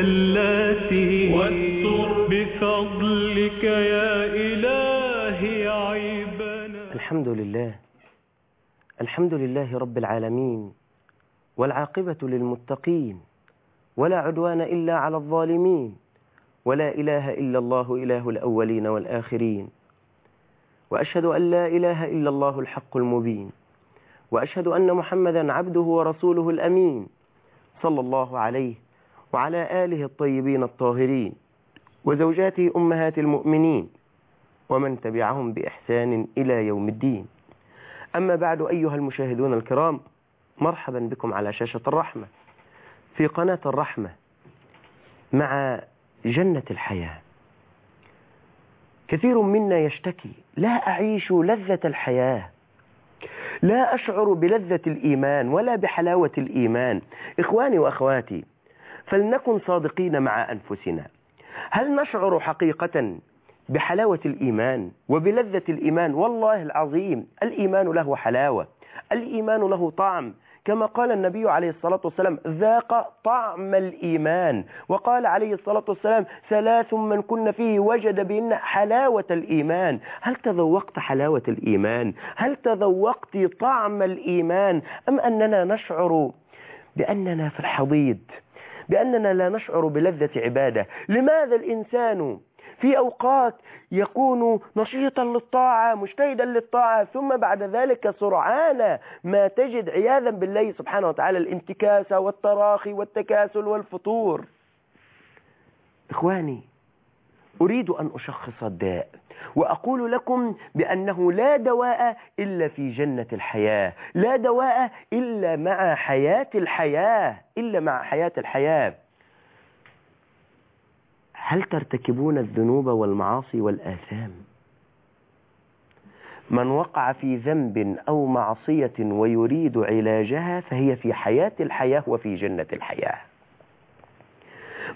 زلاتي واستر بفضلك يا إلهي عيبنا. الحمد لله. الحمد لله رب العالمين والعاقبة للمتقين ولا عدوان إلا على الظالمين ولا إله إلا الله إله الأولين والآخرين. وأشهد أن لا إله إلا الله الحق المبين. وأشهد أن محمدا عبده ورسوله الأمين. صلى الله عليه وعلى آله الطيبين الطاهرين وزوجاته أمهات المؤمنين ومن تبعهم بإحسان إلى يوم الدين. أما بعد أيها المشاهدون الكرام مرحبا بكم على شاشة الرحمة في قناة الرحمة مع جنة الحياة. كثير منا يشتكي لا أعيش لذة الحياة لا أشعر بلذة الإيمان ولا بحلاوة الإيمان. إخواني وأخواتي فلنكن صادقين مع أنفسنا. هل نشعر حقيقة بحلاوة الإيمان وبلذة الإيمان؟ والله العظيم الإيمان له حلاوة الإيمان له طعم. كما قال النبي عليه الصلاة والسلام ذاق طعم الإيمان. وقال عليه الصلاة والسلام ثلاث من كن فيه وجد بهن حلاوة الإيمان. هل تذوقت حلاوة الإيمان؟ هل تذوقت طعم الإيمان؟ أم أننا نشعر بأننا في الحضيض؟ بأننا لا نشعر بلذة عبادة. لماذا الإنسان في أوقات يكون نشيطا للطاعة مجتهدا للطاعة ثم بعد ذلك سرعان ما تجد عياذا بالله سبحانه وتعالى؟ الانتكاس والتراخي والتكاسل والفتور إخواني أريد أن أشخص الداء وأقول لكم بأنه لا دواء إلا في جنة الحياة لا دواء إلا مع حياة الحياة إلا مع حياة الحياة. هل ترتكبون الذنوب والمعاصي والآثام؟ من وقع في ذنب أو معصية ويريد علاجها فهي في حياة الحياة وفي جنة الحياة.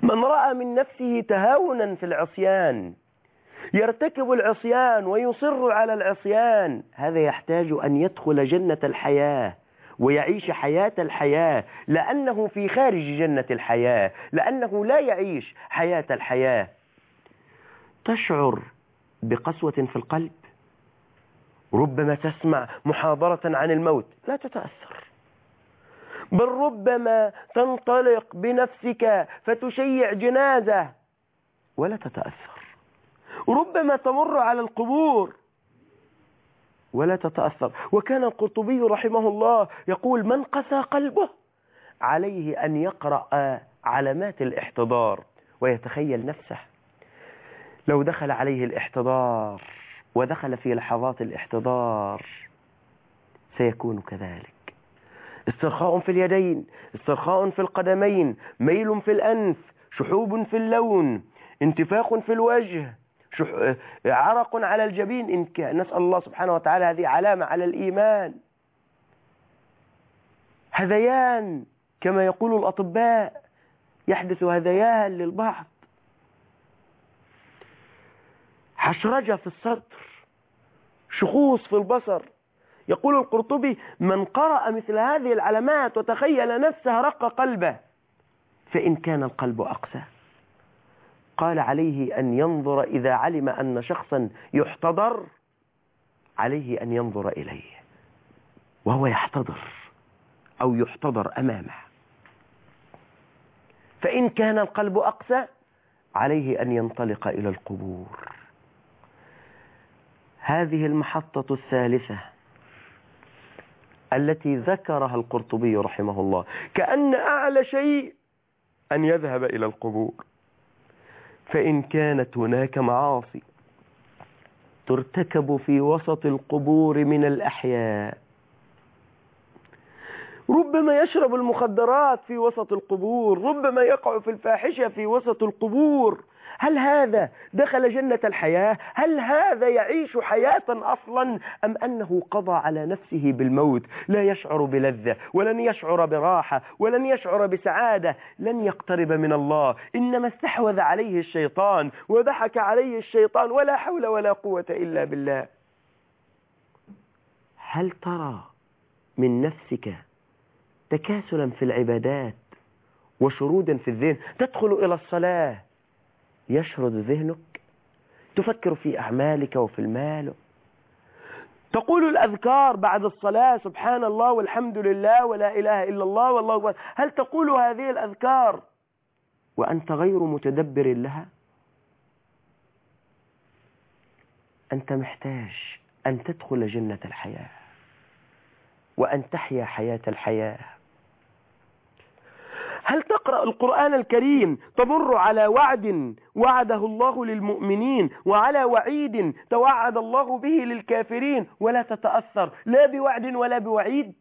من رأى من نفسه تهاونا في العصيان يرتكب العصيان ويصر على العصيان. هذا يحتاج أن يدخل جنة الحياة ويعيش حياة الحياة لأنه في خارج جنة الحياة لأنه لا يعيش حياة الحياة. تشعر بقسوة في القلب؟ ربما تسمع محاضرة عن الموت. لا تتأثر. بل ربما تنطلق بنفسك فتشيع جنازة ولا تتأثر. ربما تمر على القبور ولا تتأثر. وكان القرطبي رحمه الله يقول من قسى قلبه عليه أن يقرأ علامات الاحتضار ويتخيل نفسه. لو دخل عليه الاحتضار ودخل في لحظات الاحتضار سيكون كذلك. استرخاء في اليدين استرخاء في القدمين ميل في الأنف شحوب في اللون انتفاخ في الوجه شح... عرق على الجبين إن كان نسأل الله سبحانه وتعالى هذه علامة على الإيمان. هذيان كما يقول الأطباء يحدث هذيان للبعض. حشرجة في الصدر شخوص في البصر يقول القرطبي من قرأ مثل هذه العلامات وتخيل نفسه رق قلبه فإن كان القلب أقسى. قال عليه أن ينظر إذا علم أن شخصا يحتضر عليه أن ينظر إليه وهو يحتضر أو يحتضر أمامه. فإن كان القلب أقسى عليه أن ينطلق إلى القبور. هذه المحطة الثالثة. التي ذكرها القرطبي رحمه الله. كأن أعلى شيء أن يذهب إلى القبور. فإن كانت هناك معاصي ترتكب في وسط القبور من الأحياء. ربما يشرب المخدرات في وسط القبور. ربما يقع في الفاحشة في وسط القبور. هل هذا دخل جنة الحياة؟ هل هذا يعيش حياة أصلا؟ أم أنه قضى على نفسه بالموت؟ لا يشعر بلذة ولن يشعر براحة ولن يشعر بسعادة لن يقترب من الله. إنما استحوذ عليه الشيطان وضحك عليه الشيطان ولا حول ولا قوة إلا بالله. هل ترى من نفسك تكاسلا في العبادات وشرودا في الذهن؟ تدخل إلى الصلاة. يشرد ذهنك تفكر في أعمالك وفي المال. تقول الأذكار بعد الصلاة سبحان الله والحمد لله ولا إله إلا الله والله أكبر. هل تقول هذه الأذكار وأنت غير متدبر لها؟ أنت محتاج أن تدخل جنة الحياة وأن تحيا حياة الحياة. تقرأ القرآن الكريم تمر على وعد وعده الله للمؤمنين وعلى وعيد توعد الله به للكافرين ولا تتأثر لا بوعد ولا بوعيد.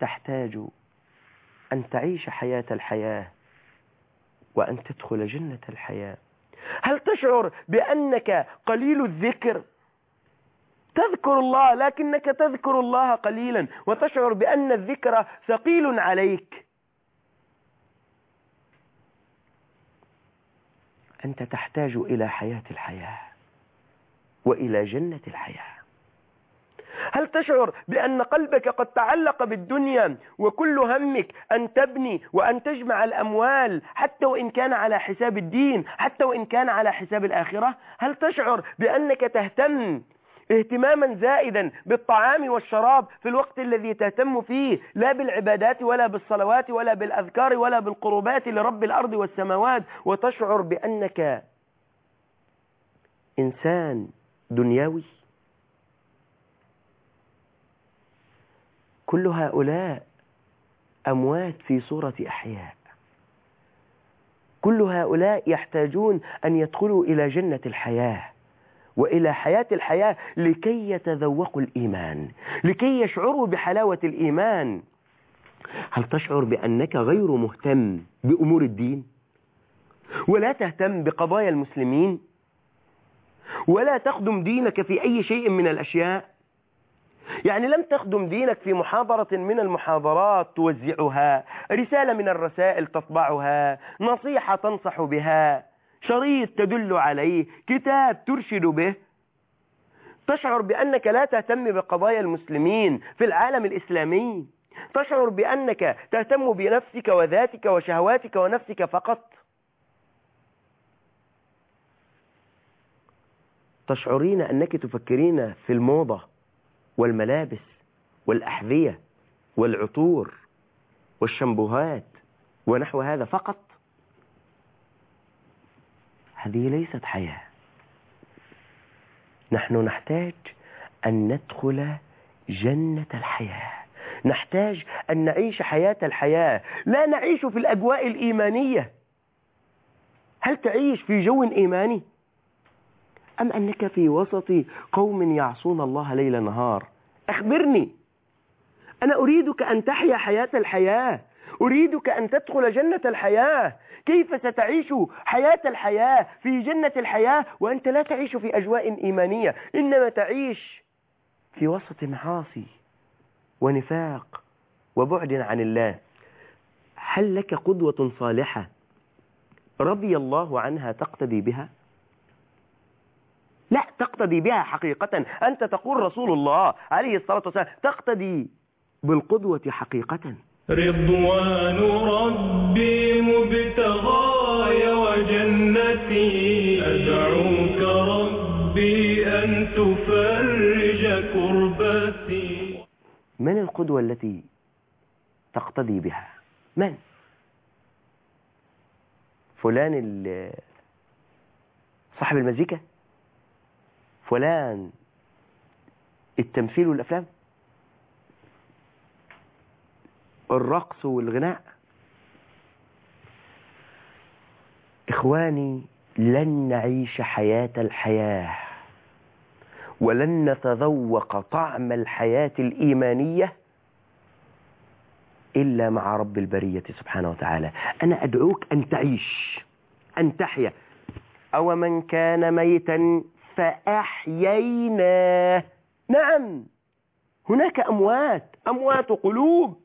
تحتاج أن تعيش حياة الحياة وأن تدخل جنة الحياة. هل تشعر بأنك قليل الذكر؟ تذكر الله لكنك تذكر الله قليلا وتشعر بأن الذكر ثقيل عليك. أنت تحتاج إلى حياة الحياة وإلى جنة الحياة. هل تشعر بأن قلبك قد تعلق بالدنيا وكل همك أن تبني وأن تجمع الأموال حتى وإن كان على حساب الدين حتى وإن كان على حساب الآخرة؟ هل تشعر بأنك تهتم اهتماما زائدا بالطعام والشراب في الوقت الذي تهتم فيه لا بالعبادات ولا بالصلوات ولا بالأذكار ولا بالقربات لرب الأرض والسماوات. وتشعر بأنك إنسان دنيوي كل هؤلاء أموات في صورة أحياء. كل هؤلاء يحتاجون أن يدخلوا إلى جنة الحياة. وإلى حياة الحياة لكي يتذوقوا الإيمان لكي يشعروا بحلاوة الإيمان. هل تشعر بأنك غير مهتم بأمور الدين؟ ولا تهتم بقضايا المسلمين؟ ولا تخدم دينك في أي شيء من الأشياء؟ يعني لم تخدم دينك في محاضرة من المحاضرات توزعها رسالة من الرسائل تطبعها نصيحة تنصح بها. شريط تدل عليه كتاب ترشد به. تشعر بأنك لا تهتم بقضايا المسلمين في العالم الإسلامي. تشعر بأنك تهتم بنفسك وذاتك وشهواتك ونفسك فقط. تشعرين أنك تفكرين في الموضة والملابس والأحذية والعطور والشمبوهات ونحو هذا فقط؟ هذه ليست حياة. نحن نحتاج أن ندخل جنة الحياة. نحتاج أن نعيش حياة الحياة. لا نعيش في الأجواء الإيمانية. هل تعيش في جو إيماني؟ أم أنك في وسط قوم يعصون الله ليل نهار؟ أخبرني. أنا أريدك أن تحيا حياة الحياة. أريدك أن تدخل جنة الحياة. كيف ستعيش حياة الحياة في جنة الحياة وأنت لا تعيش في أجواء إيمانية إنما تعيش في وسط معاصي ونفاق وبعد عن الله. هل لك قدوة صالحة رضي الله عنها تقتدي بها؟ لا تقتدي بها حقيقة. أنت تقول رسول الله عليه الصلاة والسلام تقتدي بالقدوة حقيقة. رضوان ربي مبتغاي وجنتي. أدعوك ربي أن تفرج كربتي. من القدوة التي تقتدي بها؟ من؟ فلان صاحب المزيكا؟ فلان التمثيل والأفلام؟ الرقص والغناء. إخواني لن نعيش حياة الحياة ولن نتذوق طعم الحياة الإيمانية إلا مع رب البرية سبحانه وتعالى. أنا أدعوك أن تعيش أن تحيا. أو من كان ميتا فأحييناه. نعم هناك أموات أموات قلوب.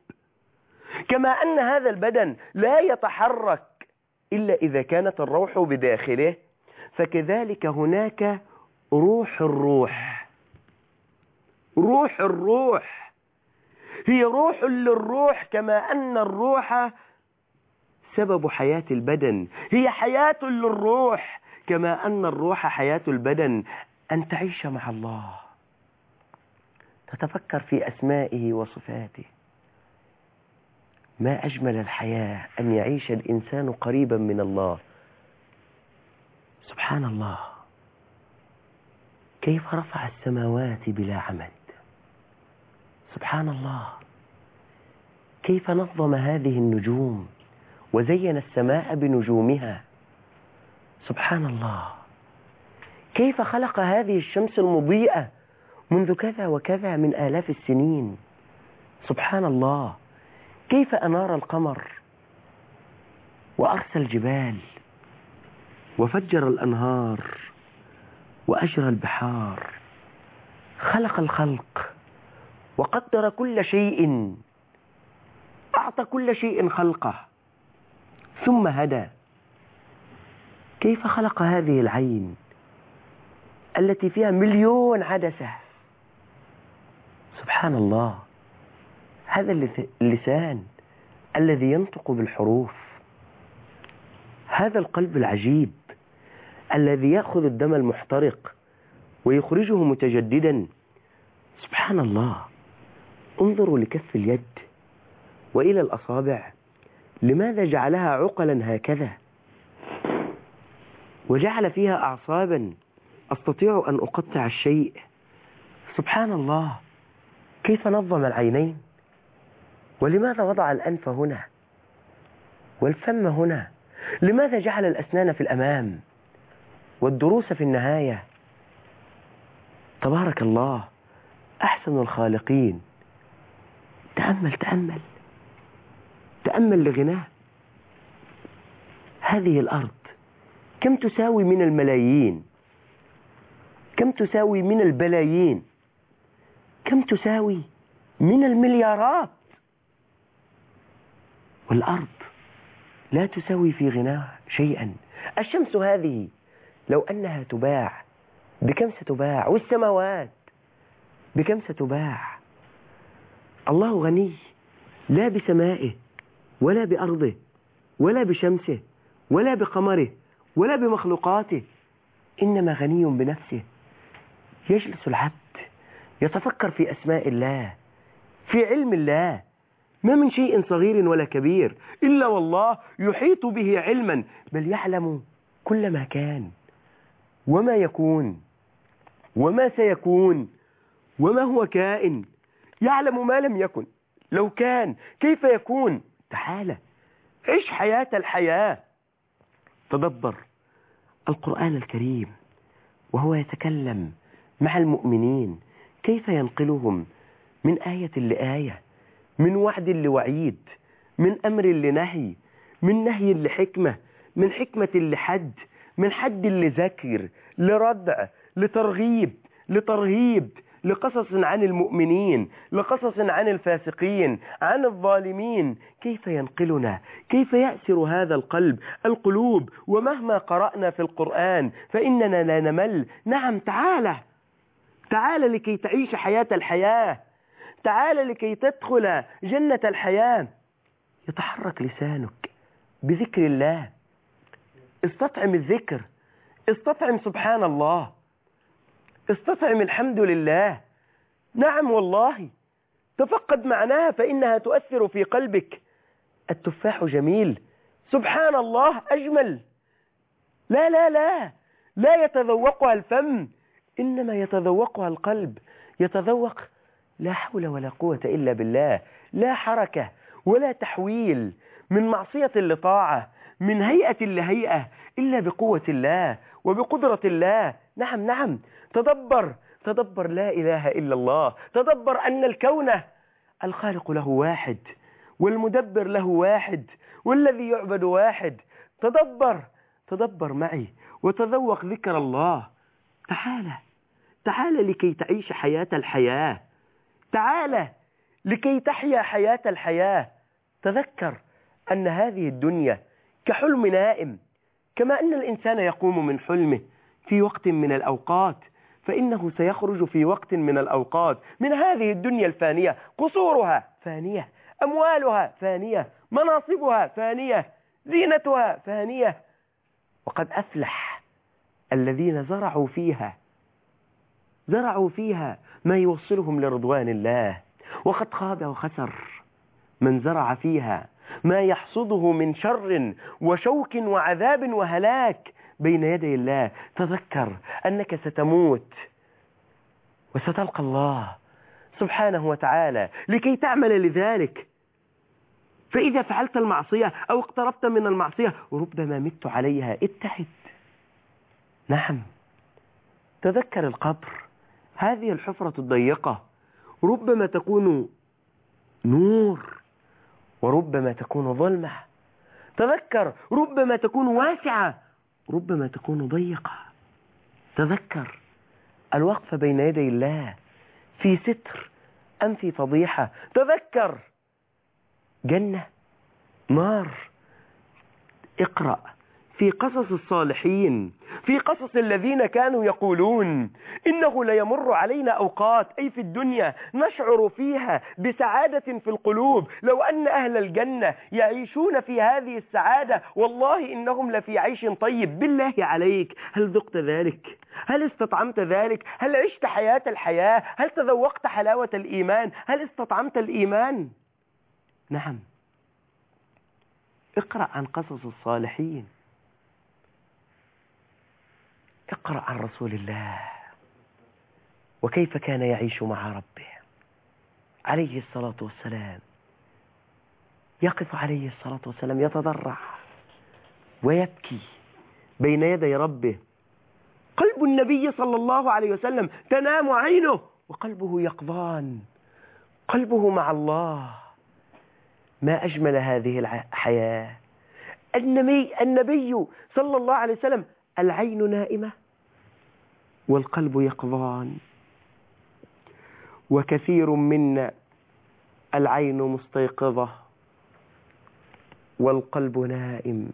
كما أن هذا البدن لا يتحرك إلا إذا كانت الروح بداخله فكذلك هناك روح الروح. روح الروح. هي روح للروح كما أن الروح سبب حياة البدن. هي حياة للروح كما أن الروح حياة البدن. أن تعيش مع الله. تتفكر في أسمائه وصفاته. ما أجمل الحياة أن يعيش الإنسان قريبا من الله. سبحان الله. كيف رفع السماوات بلا عمد؟ سبحان الله. كيف نظم هذه النجوم وزين السماء بنجومها؟ سبحان الله. كيف خلق هذه الشمس المضيئة منذ كذا وكذا من آلاف السنين؟ سبحان الله. كيف أنار القمر وأرسى الجبال وفجر الأنهار وأجرى البحار؟ خلق الخلق وقدر كل شيء أعطى كل شيء خلقه ثم هدى. كيف خلق هذه العين التي فيها مليون عدسة؟ سبحان الله. هذا اللسان الذي ينطق بالحروف. هذا القلب العجيب الذي يأخذ الدم المحترق ويخرجه متجددا. سبحان الله. انظروا لكف اليد وإلى الأصابع. لماذا جعلها عقلا هكذا؟ وجعل فيها أعصابا. أستطيع أن أقطع الشيء. سبحان الله. كيف نظم العينين؟ ولماذا وضع الأنف هنا؟ والفم هنا؟ لماذا جعل الأسنان في الأمام؟ والدروس في النهاية؟ تبارك الله أحسن الخالقين. تأمل تأمل. تأمل لغناه هذه الأرض كم تساوي من الملايين؟ كم تساوي من البلايين؟ كم تساوي من المليارات؟ والأرض لا تساوي في غناها شيئا. الشمس هذه لو أنها تباع بكم ستباع؟ والسماوات بكم ستباع؟ الله غني لا بسمائه ولا بأرضه ولا بشمسه ولا بقمره ولا بمخلوقاته إنما غني بنفسه. يجلس العبد يتفكر في أسماء الله في علم الله ما من شيء صغير ولا كبير إلا والله يحيط به علما بل يعلم كل ما كان وما يكون وما سيكون وما هو كائن يعلم ما لم يكن. لو كان كيف يكون؟ تعالى عيش حياة الحياة. تدبر القرآن الكريم وهو يتكلم مع المؤمنين كيف ينقلهم من آية لآية؟ من وعد لوعيد من أمر لنهي من نهي لحكمة من حكمة لحد من حد لذكر لردع لترغيب لترهيب لقصص عن المؤمنين لقصص عن الفاسقين عن الظالمين. كيف ينقلنا؟ كيف يأسر هذا القلب القلوب؟ ومهما قرأنا في القرآن فإننا لا نمل. نعم تعالى تعالى لكي تعيش حياة الحياة. تعالى لكي تدخل جنة الحياة. يتحرك لسانك بذكر الله. استطعم الذكر. استطعم سبحان الله. استطعم الحمد لله. نعم والله. تفقد معناها فإنها تؤثر في قلبك. التفاح جميل. سبحان الله أجمل. لا لا لا. لا يتذوقها الفم إنما يتذوقها القلب. يتذوق لا حول ولا قوة إلا بالله. لا حركة ولا تحويل من معصية لطاعة من هيئة لهيئة إلا بقوة الله وبقدرة الله. نعم نعم. تدبر تدبر لا إله إلا الله. تدبر أن الكون الخالق له واحد والمدبر له واحد والذي يعبد واحد. تدبر تدبر معي وتذوق ذكر الله. تعالى تعالى لكي تعيش حياة الحياة. تعالى لكي تحيا حياة الحياة. تذكر أن هذه الدنيا كحلم نائم كما أن الإنسان يقوم من حلمه في وقت من الأوقات فإنه سيخرج في وقت من الأوقات. من هذه الدنيا الفانية قصورها فانية أموالها فانية مناصبها فانية زينتها فانية. وقد أفلح الذين زرعوا فيها زرعوا فيها ما يوصلهم لرضوان الله. وقد خاب وخسر من زرع فيها ما يحصده من شر وشوك وعذاب وهلاك بين يدي الله. تذكر أنك ستموت وستلقى الله سبحانه وتعالى لكي تعمل لذلك. فإذا فعلت المعصية أو اقتربت من المعصية ربما مت عليها. ابتعد نعم. تذكر القبر. هذه الحفرة الضيقة ربما تكون نور وربما تكون ظلمة. تذكر ربما تكون واسعة ربما تكون ضيقة. تذكر الوقف بين يدي الله في ستر أم في فضيحة. تذكر جنة نار. اقرأ. في قصص الصالحين في قصص الذين كانوا يقولون إنه ليمر علينا أوقات أي في الدنيا نشعر فيها بسعادة في القلوب. لو أن أهل الجنة يعيشون في هذه السعادة والله إنهم لفي عيش طيب. بالله عليك هل ذقت ذلك؟ هل استطعمت ذلك؟ هل عشت حياة الحياة؟ هل تذوقت حلاوة الإيمان؟ هل استطعمت الإيمان؟ نعم. اقرأ عن قصص الصالحين. أقرأ عن رسول الله وكيف كان يعيش مع ربه. عليه الصلاة والسلام يقف عليه الصلاة والسلام يتضرع ويبكي بين يدي ربه. قلب النبي صلى الله عليه وسلم تنام عينه وقلبه يقظان. قلبه مع الله. ما أجمل هذه الحياة. النبي, النبي صلى الله عليه وسلم العين نائمة. والقلب يقظان. وكثير منا العين مستيقظة والقلب نائم.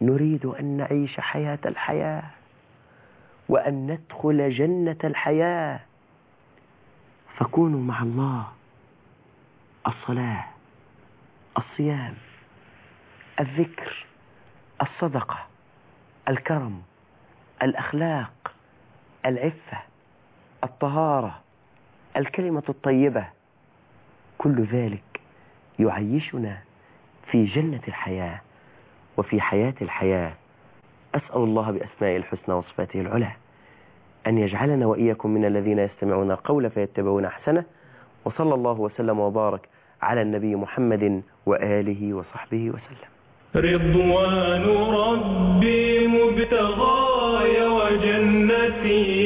نريد أن نعيش حياة الحياة وأن ندخل جنة الحياة. فكونوا مع الله. الصلاة الصيام الذكر الصدقة الكرم الأخلاق العفة الطهارة الكلمة الطيبة كل ذلك يعيشنا في جنة الحياة وفي حياة الحياة. أسأل الله بأسمائه الحسنى وصفاته العلى أن يجعلنا وإياكم من الذين يستمعون القول فيتبعون أحسنه وصلى الله وسلم وبارك على النبي محمد وآله وصحبه وسلم. رضوان ربي مبتغاي وجنتي أدعوك